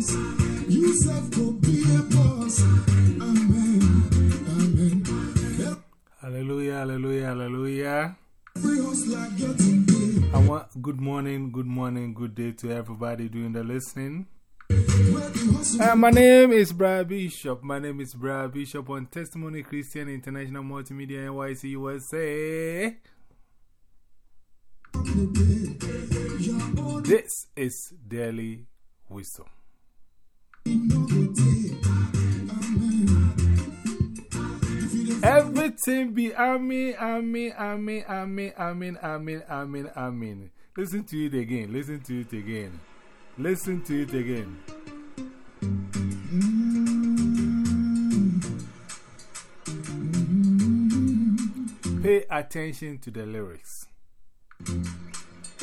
open doors. You self go be a boss. Amen. Amen. Hallelujah, hallelujah, hallelujah. Every hustler getting paid. I want good morning, good morning, good day to everybody doing the listening. Uh, my name is Brad Bishop. My name is Brad Bishop on Testimony Christian International Multimedia NYC USA. company pay. Your own This is Daily Wisdom. Everything be Amen, Amen, Amen, Amen, Amen, Amen, Amen, Amen. Listen to it again. Listen to it again. Listen to it again. Pay attention to the lyrics.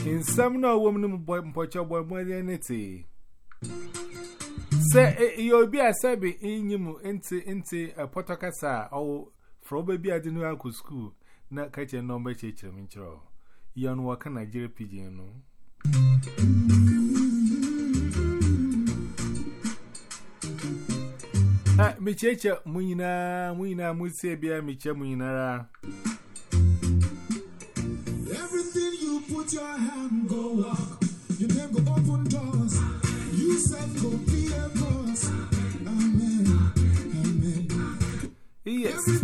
In some no woman, boy, pocho boy, more than anything. Say, you'll be a sabi in you into into a potokasa or from baby I didn't go school. Not catch a number church in Chro. Yon work Nigeria pigeon. No. Ah, mi cheche muina muina musebia mi che muinara. Everything you put your hand go walk.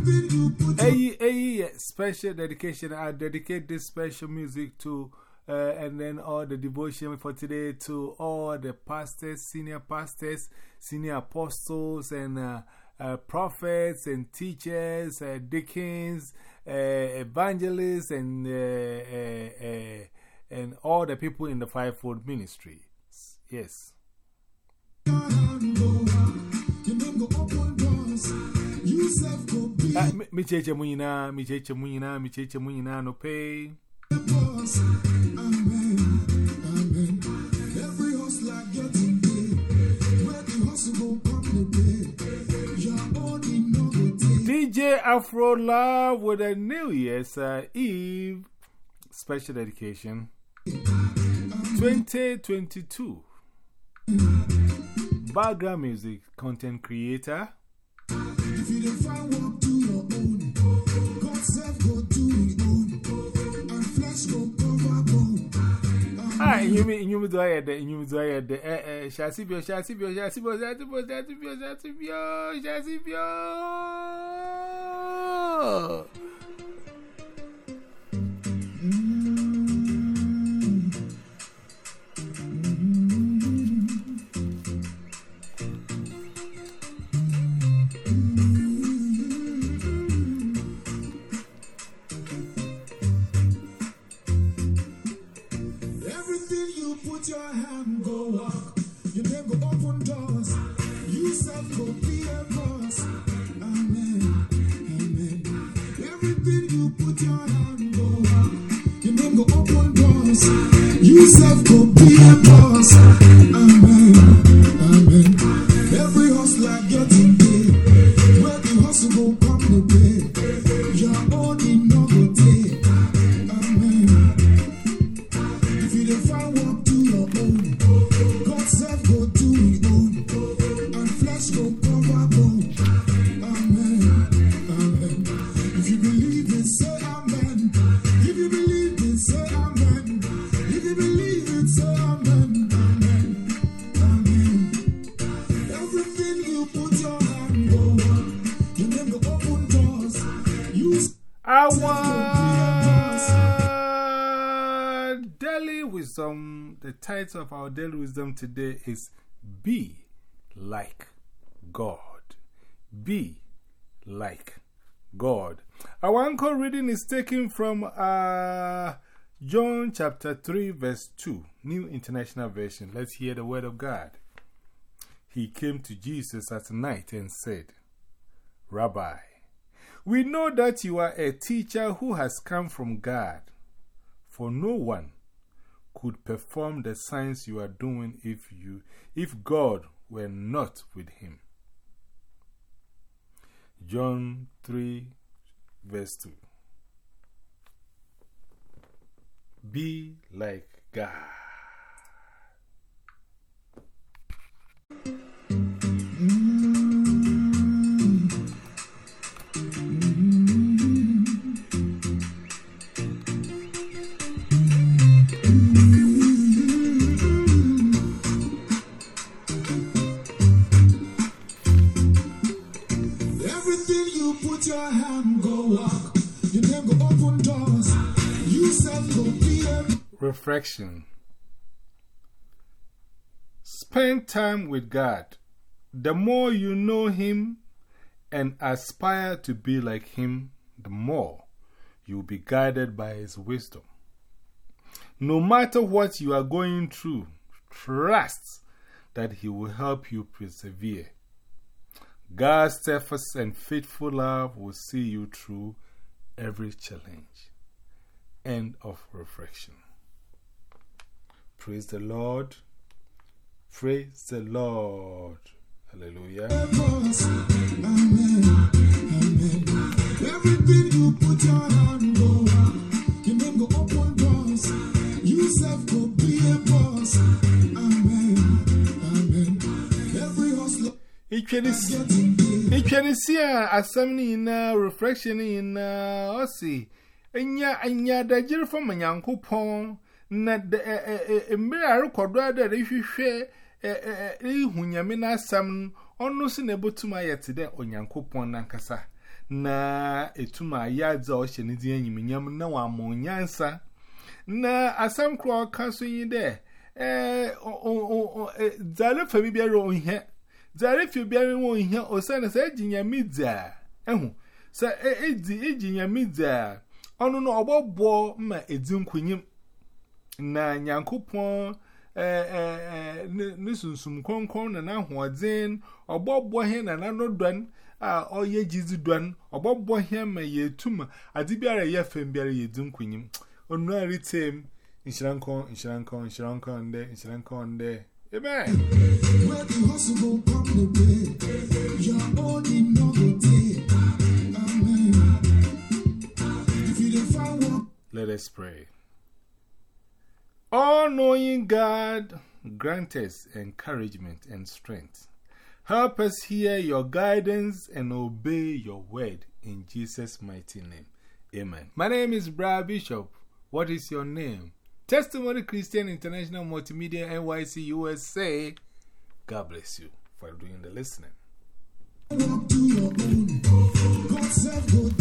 Hey, hey, special dedication. I dedicate this special music to, uh, and then all the devotion for today to all the pastors, senior pastors, senior apostles, and uh, uh, prophets, and teachers, uh, deacons, uh, evangelists, and, uh, and all the people in the fivefold ministry. Yes. Self go be Ah, mi- Mi cheche muina, mi cheche muina, mi cheche muina no pay. a boss. Amen. Amen. Every hustler getting paid. Where the hustle go come the pay. Your own in no go take. DJ Afro Love with a New Year's uh, Eve special dedication 2022. Background music content creator. Ah, you mean you do I the you do I the eh eh Shasibio Shasibio Shasibio Shasibio Shasibio Shasibio Shasibio self go be a boss. Amen. Amen. Every hustler getting paid. Where the go come the pay. Wisdom, the title of our daily wisdom today is Be Like God. Be Like God. Our anchor reading is taken from uh, John chapter 3, verse 2, New International Version. Let's hear the word of God. He came to Jesus at night and said, Rabbi, we know that you are a teacher who has come from God, for no one could perform the signs you are doing if, you, if God were not with him. John 3, verse 2. Be like God. Reflection. Spend time with God. The more you know Him and aspire to be like Him, the more you will be guided by His wisdom. No matter what you are going through, trust that He will help you persevere. God's steadfast and faithful love will see you through every challenge. End of reflection. Praise the Lord. Praise the Lord. Hallelujah. Amen. Amen. Everything you put your hand go up. Your name go open doors. You self go be a boss. Amen. Amen. Every hustler getting paid. Itwenisi a assembly na reflection in osi enya enya da jiri from nyankopon na eh, eh, eh, mmiri arụkwado ada ehwehwe ihu nyame n'asam ọnụ si na ebotum ayɛ te dɛ onyankopɔn nankasa. Na etum ayɛ adze a ɔhyɛ ne din enyim nyam na wama onyansa na asam koro ɔka so yi dɛ dzare fami biara onhia dzare fi biara onhia osiane sɛ egyi nyame dze a ehu sɛ egyi egyi nyame dze a ma edi nkunyim na nyankopon eh eh ne sunsum konkon na na hoodzen obobo he na na nodwan a oye jizi dwan obobo he ma yetuma adi biara ye fam biara yedi nkunyim onu aritem nshirankon nshirankon nshirankon nde nshirankon nde amen Where the hustle go pop the pay. Your own in no go take. Amen. If you dey find work, Let us pray. All knowing God, grant us encouragement and strength. Help us hear your guidance and obey your word in Jesus' mighty name. Amen. My name is Brad Bishop. What is your name? Testimony Christian International Multimedia NYC USA. God bless you for doing the listening. to your own. Go his own.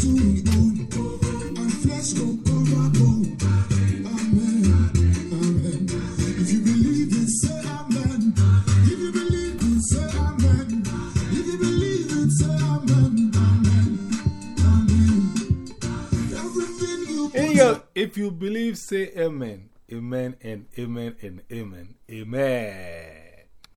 And flesh go if you believe, say amen. Amen and amen and amen. Amen.